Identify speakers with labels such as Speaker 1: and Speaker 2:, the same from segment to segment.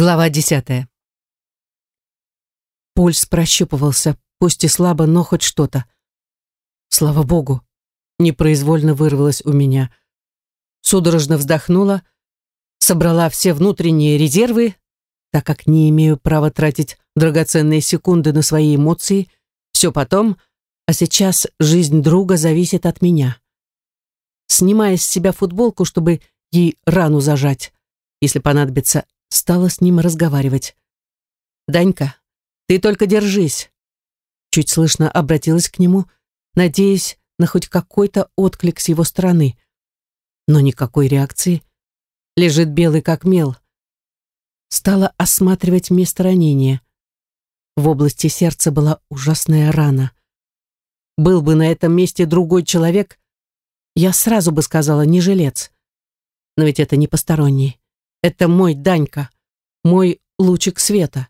Speaker 1: Глава десятая. Пульс прощупывался, пусть и слабо, но хоть что-то. Слава богу, непроизвольно вырвалось у меня. Судорожно вздохнула, собрала все внутренние резервы, так как не имею права тратить драгоценные секунды на свои эмоции, все потом, а сейчас жизнь друга зависит от меня. Снимая с себя футболку, чтобы ей рану зажать, если понадобится, стала с ним разговаривать. «Данька, ты только держись!» Чуть слышно обратилась к нему, надеясь на хоть какой-то отклик с его стороны. Но никакой реакции. Лежит белый как мел. Стала осматривать место ранения. В области сердца была ужасная рана. Был бы на этом месте другой человек, я сразу бы сказала, не жилец. Но ведь это не посторонний. Это мой Данька, мой лучик света.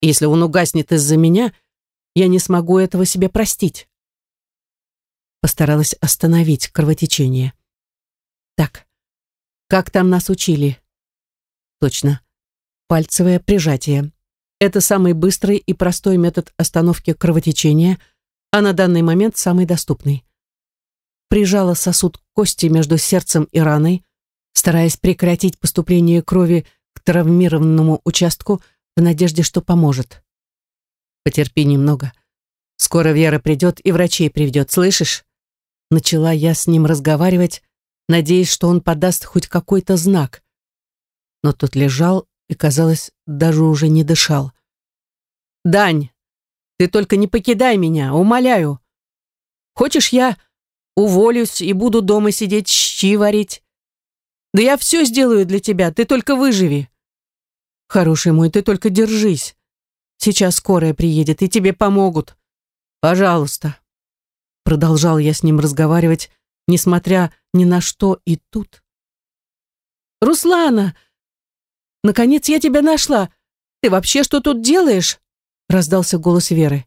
Speaker 1: Если он угаснет из-за меня, я не смогу этого себе простить. Постаралась остановить кровотечение. Так, как там нас учили? Точно. Пальцевое прижатие. Это самый быстрый и простой метод остановки кровотечения, а на данный момент самый доступный. Прижала сосуд кости между сердцем и раной, стараясь прекратить поступление крови к травмированному участку в надежде, что поможет. «Потерпи немного. Скоро Вера придет и врачей приведет, слышишь?» Начала я с ним разговаривать, надеясь, что он подаст хоть какой-то знак. Но тот лежал и, казалось, даже уже не дышал. «Дань, ты только не покидай меня, умоляю. Хочешь, я уволюсь и буду дома сидеть щи варить? Да я все сделаю для тебя, ты только выживи. Хороший мой, ты только держись. Сейчас скорая приедет, и тебе помогут. Пожалуйста. Продолжал я с ним разговаривать, несмотря ни на что, и тут. «Руслана! Наконец я тебя нашла! Ты вообще что тут делаешь?» Раздался голос Веры.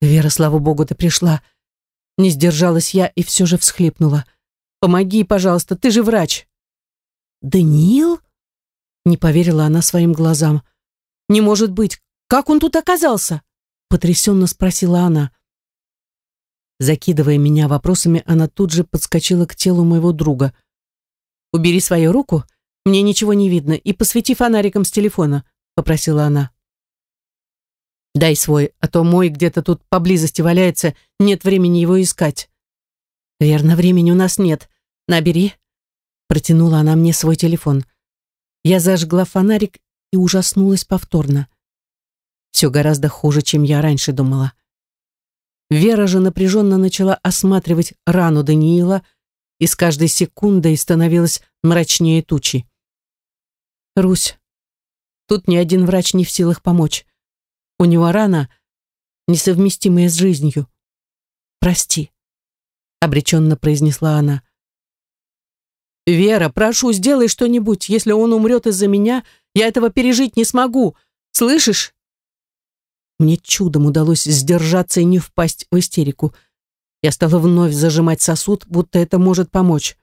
Speaker 1: «Вера, слава богу, ты пришла!» Не сдержалась я и все же всхлипнула. «Помоги, пожалуйста, ты же врач!» «Даниил?» Не поверила она своим глазам. «Не может быть! Как он тут оказался?» Потрясенно спросила она. Закидывая меня вопросами, она тут же подскочила к телу моего друга. «Убери свою руку, мне ничего не видно, и посвети фонариком с телефона», попросила она. «Дай свой, а то мой где-то тут поблизости валяется, нет времени его искать». «Верно, времени у нас нет. Набери, Протянула она мне свой телефон. Я зажгла фонарик и ужаснулась повторно. Все гораздо хуже, чем я раньше думала. Вера же напряженно начала осматривать рану Даниила, и с каждой секундой становилась мрачнее тучи. «Русь, тут ни один врач не в силах помочь. У него рана, несовместимая с жизнью. Прости», — обреченно произнесла она. «Вера, прошу, сделай что-нибудь. Если он умрет из-за меня, я этого пережить не смогу. Слышишь?» Мне чудом удалось сдержаться и не впасть в истерику. Я стала вновь зажимать сосуд, будто это может помочь.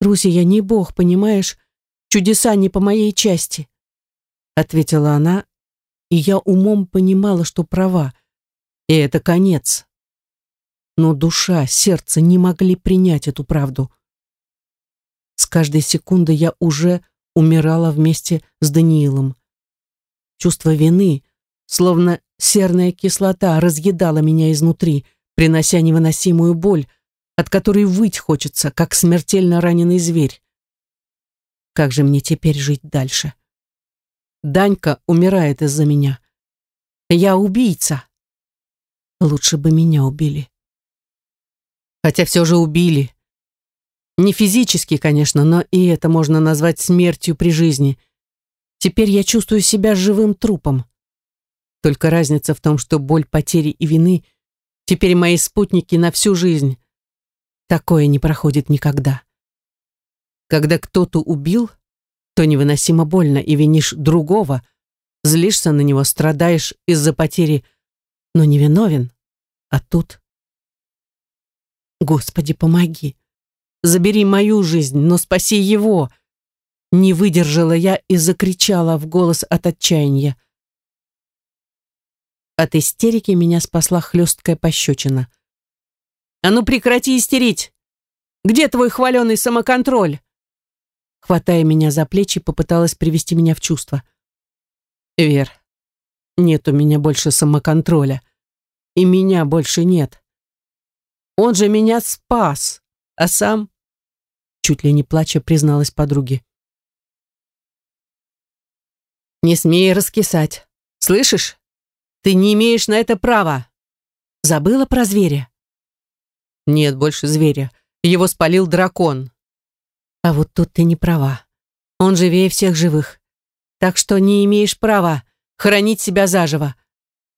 Speaker 1: «Руся, я не бог, понимаешь? Чудеса не по моей части», — ответила она, и я умом понимала, что права. И это конец. Но душа, сердце не могли принять эту правду. С каждой секунды я уже умирала вместе с Даниилом. Чувство вины, словно серная кислота, разъедало меня изнутри, принося невыносимую боль, от которой выть хочется, как смертельно раненый зверь. Как же мне теперь жить дальше? Данька умирает из-за меня. Я убийца. Лучше бы меня убили. Хотя все же убили. Не физически, конечно, но и это можно назвать смертью при жизни. Теперь я чувствую себя живым трупом. Только разница в том, что боль потери и вины теперь мои спутники на всю жизнь. Такое не проходит никогда. Когда кто-то убил, то невыносимо больно и винишь другого, злишься на него, страдаешь из-за потери, но не виновен. А тут... Господи, помоги. Забери мою жизнь, но спаси его. Не выдержала я и закричала в голос от отчаяния. От истерики меня спасла хлесткая пощечина. «А ну прекрати истерить! Где твой хваленый самоконтроль?» Хватая меня за плечи, попыталась привести меня в чувство. «Вер, нет у меня больше самоконтроля. И меня больше нет. Он же меня спас, а сам...» Чуть ли не плача призналась подруге. «Не смей раскисать. Слышишь? Ты не имеешь на это права. Забыла про зверя? Нет больше зверя. Его спалил дракон. А вот тут ты не права. Он живее всех живых. Так что не имеешь права хранить себя заживо.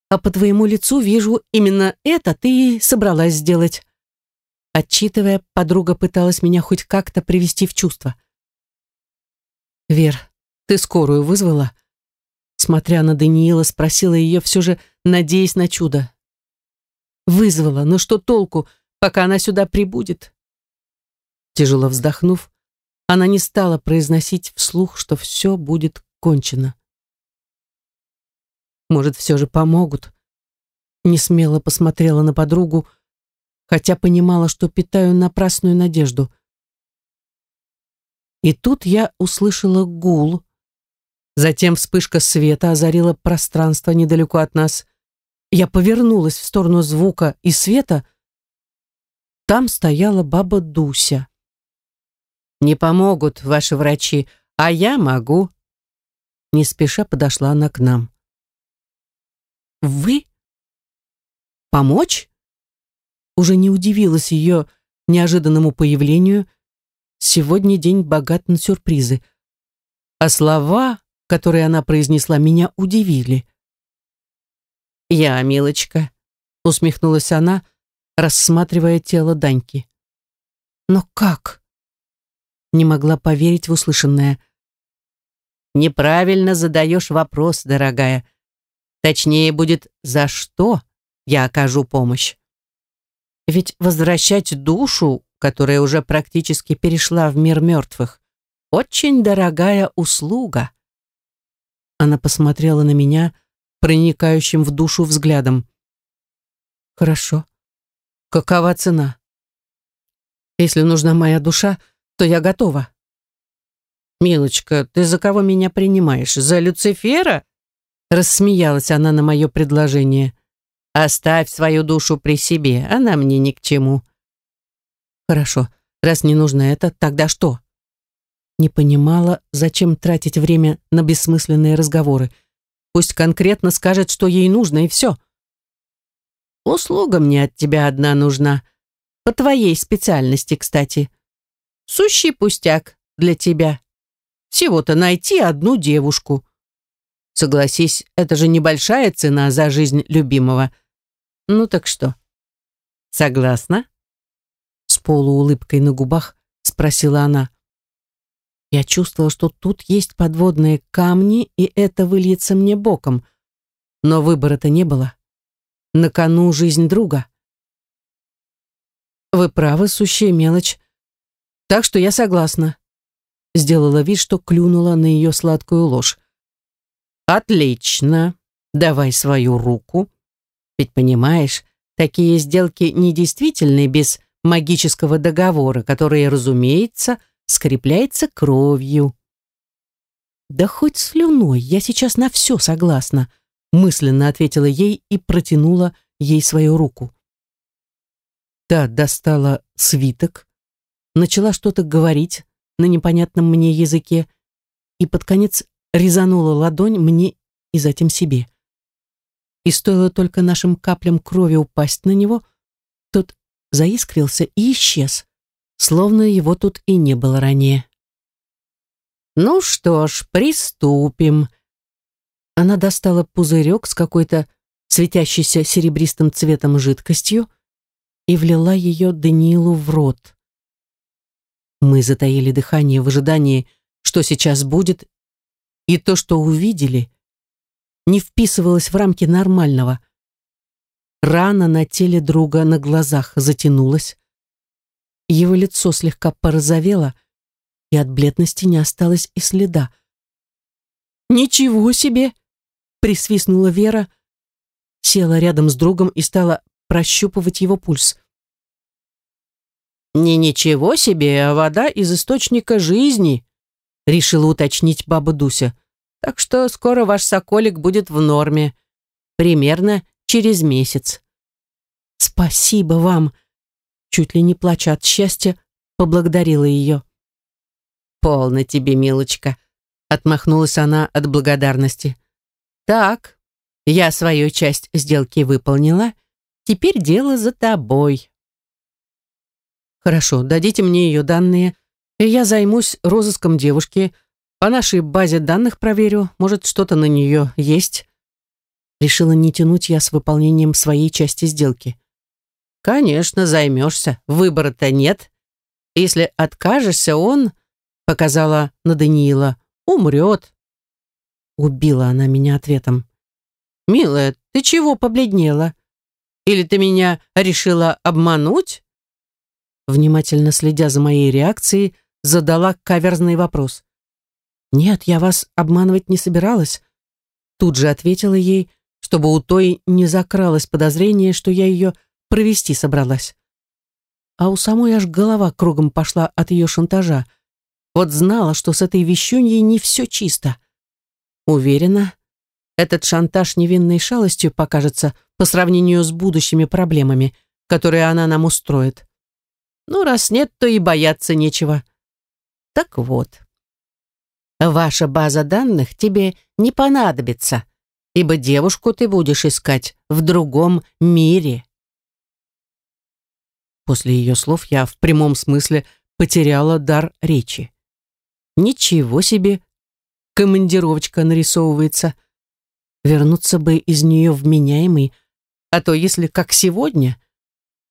Speaker 1: А по твоему лицу вижу, именно это ты и собралась сделать. Отчитывая, подруга пыталась меня хоть как-то привести в чувство. «Вер, ты скорую вызвала?» Смотря на Даниила, спросила ее все же, надеясь на чудо. Вызвала, но что толку, пока она сюда прибудет? Тяжело вздохнув, она не стала произносить вслух, что все будет кончено. Может, все же помогут? Не смело посмотрела на подругу, хотя понимала, что питаю напрасную надежду. И тут я услышала гул, Затем вспышка света озарила пространство недалеко от нас. Я повернулась в сторону звука и света. Там стояла баба Дуся. «Не помогут ваши врачи, а я могу». Не спеша подошла она к нам. «Вы? Помочь?» Уже не удивилась ее неожиданному появлению. Сегодня день богат на сюрпризы. А слова которые она произнесла, меня удивили. «Я, милочка», — усмехнулась она, рассматривая тело Даньки. «Но как?» Не могла поверить в услышанное. «Неправильно задаешь вопрос, дорогая. Точнее будет, за что я окажу помощь. Ведь возвращать душу, которая уже практически перешла в мир мертвых, очень дорогая услуга. Она посмотрела на меня проникающим в душу взглядом. «Хорошо. Какова цена? Если нужна моя душа, то я готова». «Милочка, ты за кого меня принимаешь? За Люцифера?» Рассмеялась она на мое предложение. «Оставь свою душу при себе, она мне ни к чему». «Хорошо, раз не нужно это, тогда что?» Не понимала, зачем тратить время на бессмысленные разговоры. Пусть конкретно скажет, что ей нужно, и все. Услуга мне от тебя одна нужна. По твоей специальности, кстати. Сущий пустяк для тебя. Всего-то найти одну девушку. Согласись, это же небольшая цена за жизнь любимого. Ну так что? Согласна? С полуулыбкой на губах спросила она. Я чувствовала, что тут есть подводные камни, и это выльется мне боком. Но выбора-то не было. На кону жизнь друга. Вы правы, сущая мелочь. Так что я согласна. Сделала вид, что клюнула на ее сладкую ложь. Отлично. Давай свою руку. Ведь понимаешь, такие сделки недействительны без магического договора, который, разумеется, скрепляется кровью. «Да хоть слюной, я сейчас на все согласна», мысленно ответила ей и протянула ей свою руку. Та достала свиток, начала что-то говорить на непонятном мне языке и под конец резанула ладонь мне и затем себе. И стоило только нашим каплям крови упасть на него, тот заискрился и исчез словно его тут и не было ранее. «Ну что ж, приступим». Она достала пузырек с какой-то светящейся серебристым цветом жидкостью и влила ее Даниилу в рот. Мы затаили дыхание в ожидании, что сейчас будет, и то, что увидели, не вписывалось в рамки нормального. Рана на теле друга на глазах затянулась, его лицо слегка порозовело, и от бледности не осталось и следа. «Ничего себе!» — присвистнула Вера, села рядом с другом и стала прощупывать его пульс.
Speaker 2: «Не ничего себе, а вода из источника жизни», — решила уточнить баба Дуся. «Так что скоро ваш соколик будет в норме. Примерно через месяц».
Speaker 1: «Спасибо вам!» Чуть ли не плача от счастья, поблагодарила ее.
Speaker 2: «Полно тебе, милочка», — отмахнулась она от благодарности. «Так, я свою часть сделки выполнила, теперь дело за тобой».
Speaker 1: Хорошо, дадите мне ее данные, и я займусь розыском девушки. По нашей базе данных проверю, может, что-то на нее есть. Решила не тянуть я с выполнением своей части сделки.
Speaker 2: Конечно, займешься, выбора-то нет. Если откажешься, он, показала на Даниила, умрет.
Speaker 1: Убила она меня ответом.
Speaker 2: «Милая, ты чего побледнела? Или ты меня решила обмануть?»
Speaker 1: внимательно следя за моей реакцией, задала каверзный вопрос. «Нет, я вас обманывать не собиралась». Тут же ответила ей, чтобы у той не закралось подозрение, что я ее провести собралась. А у самой аж голова кругом пошла от ее шантажа. Вот знала, что с этой вещуньей не все чисто. Уверена, этот шантаж невинной шалостью покажется по сравнению с будущими проблемами, которые она нам устроит. Ну, раз нет, то и бояться нечего. Так вот, ваша база данных тебе не понадобится, ибо девушку ты будешь искать в другом мире. После ее слов я в прямом смысле потеряла дар речи. Ничего себе, командировочка нарисовывается. Вернуться бы из нее вменяемый, а то если как сегодня,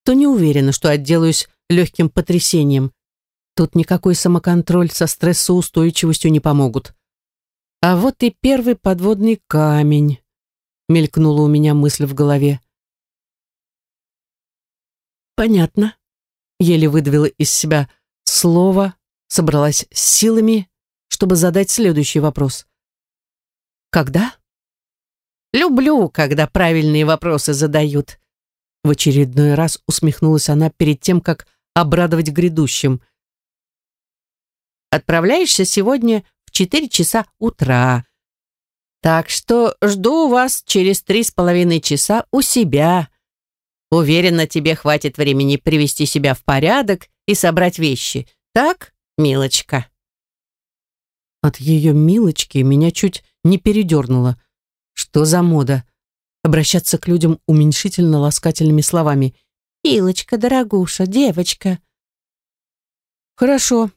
Speaker 1: то не уверена, что отделаюсь легким потрясением. Тут никакой самоконтроль со стрессоустойчивостью не помогут. А вот и первый подводный камень, мелькнула у меня мысль в голове. Понятно. Еле выдавила из себя слово, собралась с силами, чтобы задать следующий вопрос. Когда? Люблю, когда правильные вопросы задают. В очередной раз усмехнулась она перед тем, как обрадовать грядущим. Отправляешься сегодня в четыре часа утра. Так что жду вас через три с половиной часа у себя. Уверена, тебе хватит времени привести себя в порядок и собрать вещи. Так, милочка?» От ее милочки меня чуть не передернуло. Что за мода? Обращаться к людям уменьшительно-ласкательными словами. «Милочка, дорогуша, девочка». «Хорошо.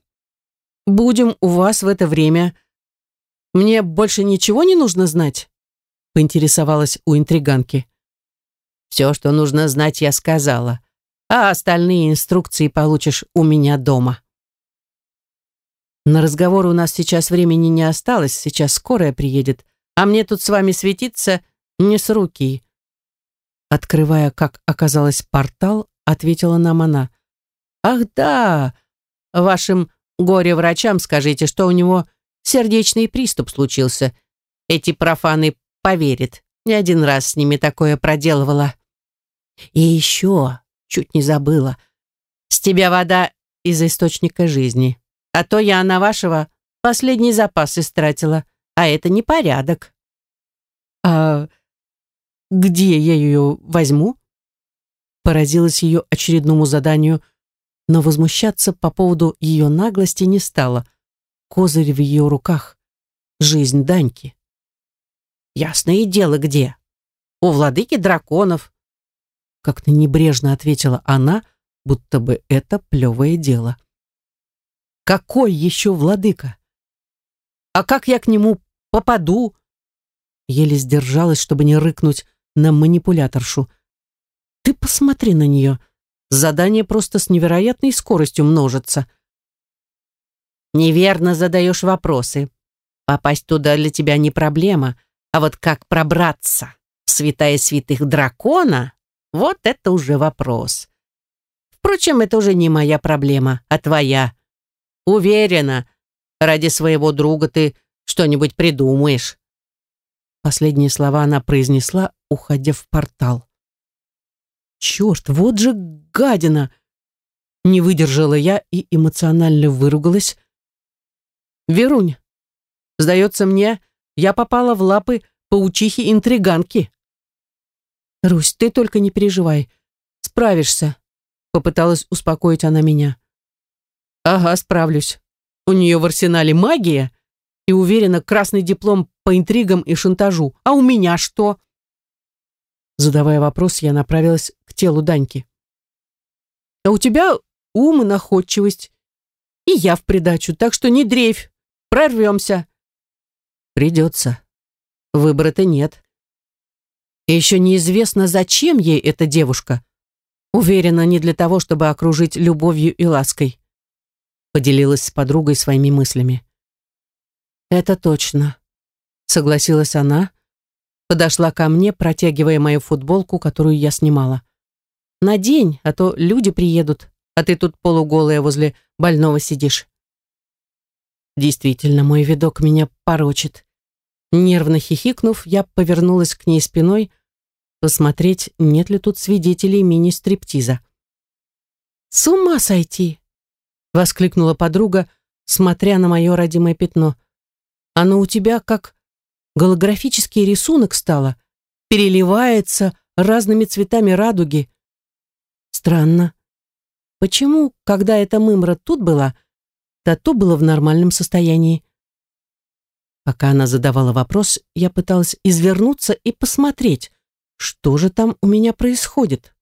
Speaker 1: Будем у вас в это время. Мне больше ничего не нужно знать?» поинтересовалась у интриганки. «Все, что нужно знать, я сказала, а остальные инструкции получишь у меня дома». На разговор у нас сейчас времени не осталось, сейчас скорая приедет, а мне тут с вами светиться не с руки. Открывая, как оказалось, портал, ответила нам она. «Ах да, вашим горе-врачам скажите, что у него сердечный приступ случился. Эти профаны поверят. Не один раз с ними такое проделывала. И еще, чуть не забыла, с тебя вода из источника жизни. А то я на вашего последний запас истратила, а это не порядок. А где я ее возьму? поразилась ее очередному заданию, но возмущаться по поводу ее наглости не стала. Козырь в ее руках. Жизнь Даньки. «Ясное дело, где? У владыки драконов!» Как-то небрежно ответила она, будто бы это плевое дело. «Какой еще владыка? А как я к нему попаду?» Еле сдержалась, чтобы не рыкнуть на манипуляторшу – ты посмотри на нее. Задание просто с невероятной скоростью множится. Неверно задаешь вопросы. Попасть туда для тебя не проблема, а вот как пробраться в святая святых дракона, вот это уже вопрос. Впрочем, это уже не моя проблема, а твоя. Уверена,
Speaker 2: Ради своего друга ты что-нибудь придумаешь.
Speaker 1: Последние слова она произнесла, уходя в портал. Черт, вот же гадина! Не выдержала я и эмоционально выругалась. Верунь, сдается мне, я попала в лапы паучихи-интриганки. Русь, ты только не переживай. Справишься. Попыталась успокоить она меня. Ага, справлюсь. У нее в арсенале магия и, уверена, красный диплом по интригам и шантажу. А у меня что? Задавая вопрос, я направилась телу Даньки. А у тебя ум и находчивость. И я в придачу, так что не дрейфь. Прорвемся. Придется. Выбора-то нет. И еще неизвестно, зачем ей эта девушка. Уверена, не для того, чтобы окружить любовью и лаской. Поделилась с подругой своими мыслями. Это точно. Согласилась она. Подошла ко мне, протягивая мою футболку, которую я снимала. Надень, а то люди приедут, а ты тут полуголая возле больного сидишь. Действительно, мой видок меня порочит. Нервно хихикнув, я повернулась к ней спиной, посмотреть, нет ли тут свидетелей мини-стриптиза. «С ума сойти!» — воскликнула подруга, смотря на мое родимое пятно. «Оно у тебя как голографический рисунок стало, переливается разными цветами радуги. Странно. Почему, когда эта мымра тут была, тату было в нормальном состоянии?» Пока она задавала вопрос, я пыталась извернуться и посмотреть, что же там у меня происходит?